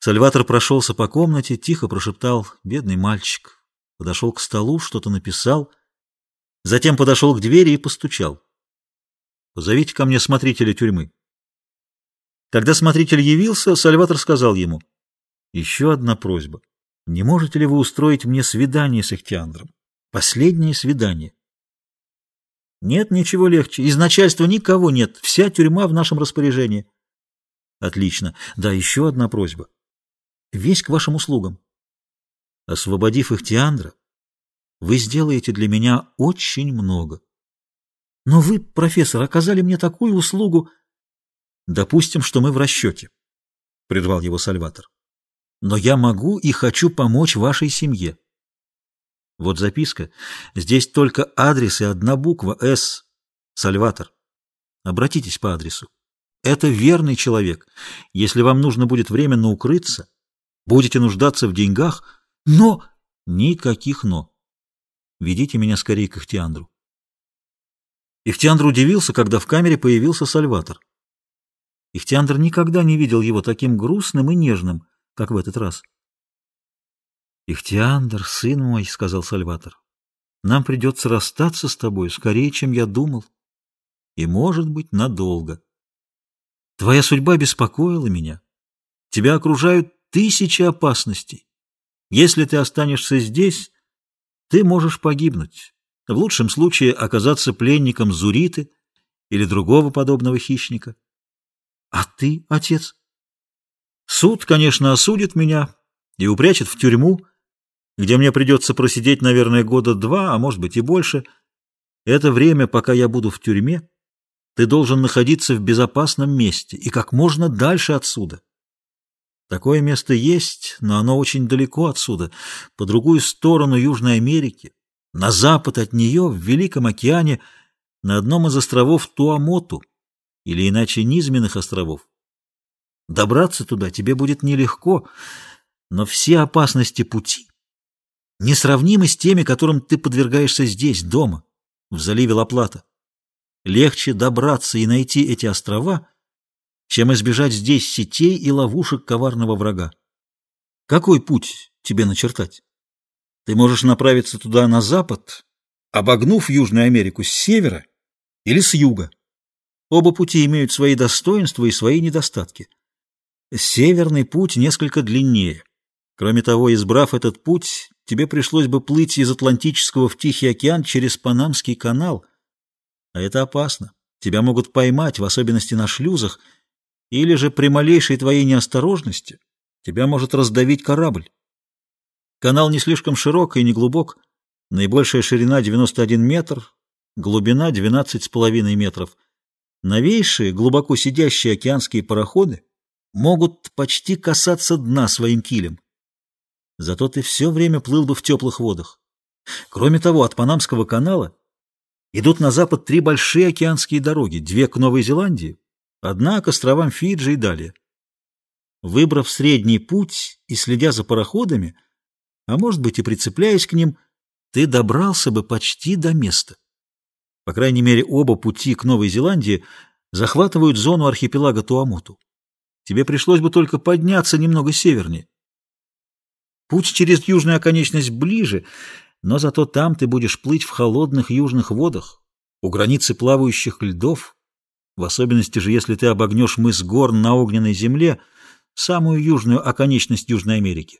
Сальватор прошелся по комнате, тихо прошептал «Бедный мальчик». Подошел к столу, что-то написал, затем подошел к двери и постучал. «Позовите ко мне смотрителя тюрьмы». Когда смотритель явился, Сальватор сказал ему «Еще одна просьба. Не можете ли вы устроить мне свидание с Ихтиандром? Последнее свидание». «Нет, ничего легче. Из начальства никого нет. Вся тюрьма в нашем распоряжении». «Отлично. Да, еще одна просьба. Весь к вашим услугам. Освободив Ихтиандра, вы сделаете для меня очень много. Но вы, профессор, оказали мне такую услугу. Допустим, что мы в расчете, — прервал его Сальватор. Но я могу и хочу помочь вашей семье. Вот записка. Здесь только адрес и одна буква «С». Сальватор. Обратитесь по адресу. Это верный человек. Если вам нужно будет временно укрыться, будете нуждаться в деньгах, но... Никаких «но». Ведите меня скорее к Ихтиандру. Ихтиандр удивился, когда в камере появился Сальватор. Ихтиандр никогда не видел его таким грустным и нежным, как в этот раз. «Ихтиандр, сын мой», — сказал Сальватор, — «нам придется расстаться с тобой скорее, чем я думал, и, может быть, надолго. Твоя судьба беспокоила меня. Тебя окружают тысячи опасностей. Если ты останешься здесь, ты можешь погибнуть, в лучшем случае оказаться пленником Зуриты или другого подобного хищника. А ты, отец? Суд, конечно, осудит меня и упрячет в тюрьму, где мне придется просидеть, наверное, года два, а может быть и больше. Это время, пока я буду в тюрьме, ты должен находиться в безопасном месте и как можно дальше отсюда. Такое место есть, но оно очень далеко отсюда, по другую сторону Южной Америки, на запад от нее, в Великом океане, на одном из островов Туамоту, или иначе низменных островов. Добраться туда тебе будет нелегко, но все опасности пути несравнимы с теми, которым ты подвергаешься здесь, дома, в заливе Ла-Плата. Легче добраться и найти эти острова, чем избежать здесь сетей и ловушек коварного врага. Какой путь тебе начертать? Ты можешь направиться туда на запад, обогнув Южную Америку с севера или с юга. Оба пути имеют свои достоинства и свои недостатки. Северный путь несколько длиннее. Кроме того, избрав этот путь, тебе пришлось бы плыть из Атлантического в Тихий океан через Панамский канал. А это опасно. Тебя могут поймать, в особенности на шлюзах, или же при малейшей твоей неосторожности тебя может раздавить корабль. Канал не слишком широк и не глубок, наибольшая ширина 91 метр, глубина 12,5 метров. Новейшие, глубоко сидящие океанские пароходы могут почти касаться дна своим килем. Зато ты все время плыл бы в теплых водах. Кроме того, от Панамского канала идут на запад три большие океанские дороги, две к Новой Зеландии, одна к островам Фиджи и далее. Выбрав средний путь и следя за пароходами, а может быть и прицепляясь к ним, ты добрался бы почти до места. По крайней мере, оба пути к Новой Зеландии захватывают зону архипелага Туамоту. Тебе пришлось бы только подняться немного севернее. Путь через южную оконечность ближе, но зато там ты будешь плыть в холодных южных водах, у границы плавающих льдов, в особенности же, если ты обогнешь мыс Горн на огненной земле, самую южную оконечность Южной Америки.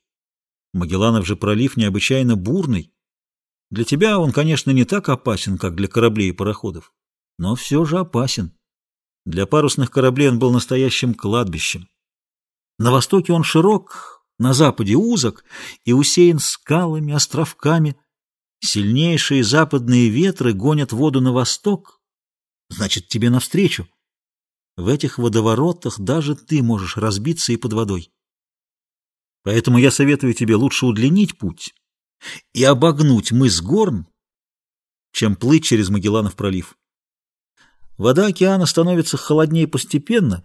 Магелланов же пролив необычайно бурный. Для тебя он, конечно, не так опасен, как для кораблей и пароходов, но все же опасен. Для парусных кораблей он был настоящим кладбищем. На востоке он широк, на западе узок и усеян скалами, островками. Сильнейшие западные ветры гонят воду на восток, Значит, тебе навстречу. В этих водоворотах даже ты можешь разбиться и под водой. Поэтому я советую тебе лучше удлинить путь и обогнуть мыс Горн, чем плыть через Магелланов пролив. Вода океана становится холоднее постепенно,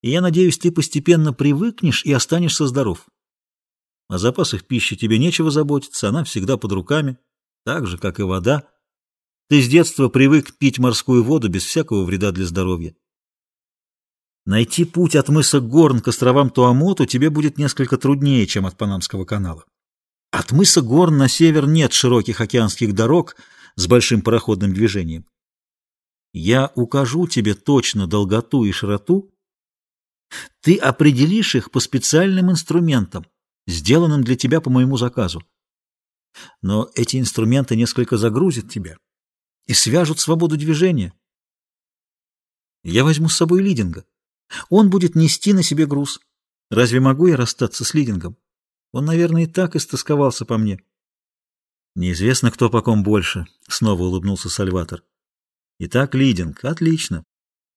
и я надеюсь, ты постепенно привыкнешь и останешься здоров. О запасах пищи тебе нечего заботиться, она всегда под руками, так же, как и вода. Ты с детства привык пить морскую воду без всякого вреда для здоровья. Найти путь от мыса Горн к островам Туамоту тебе будет несколько труднее, чем от Панамского канала. От мыса Горн на север нет широких океанских дорог с большим пароходным движением. Я укажу тебе точно долготу и широту. Ты определишь их по специальным инструментам, сделанным для тебя по моему заказу. Но эти инструменты несколько загрузят тебя и свяжут свободу движения. Я возьму с собой Лидинга. Он будет нести на себе груз. Разве могу я расстаться с Лидингом? Он, наверное, и так истосковался по мне. Неизвестно, кто по ком больше, — снова улыбнулся Сальватор. Итак, Лидинг, отлично.